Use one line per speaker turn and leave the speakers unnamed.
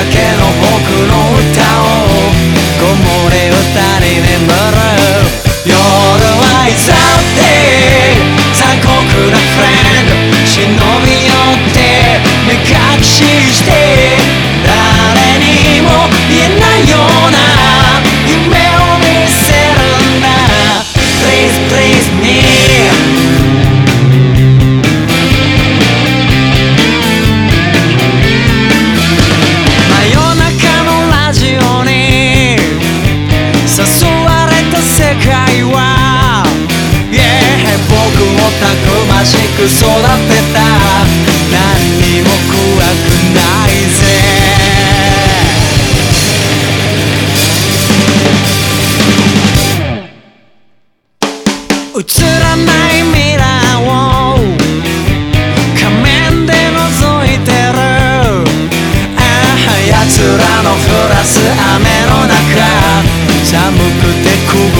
again. たくましく育てた。何にも怖くないぜ。映らない未来を。仮面で覗いてる。ああ奴らの降らす雨の中。寒くて凍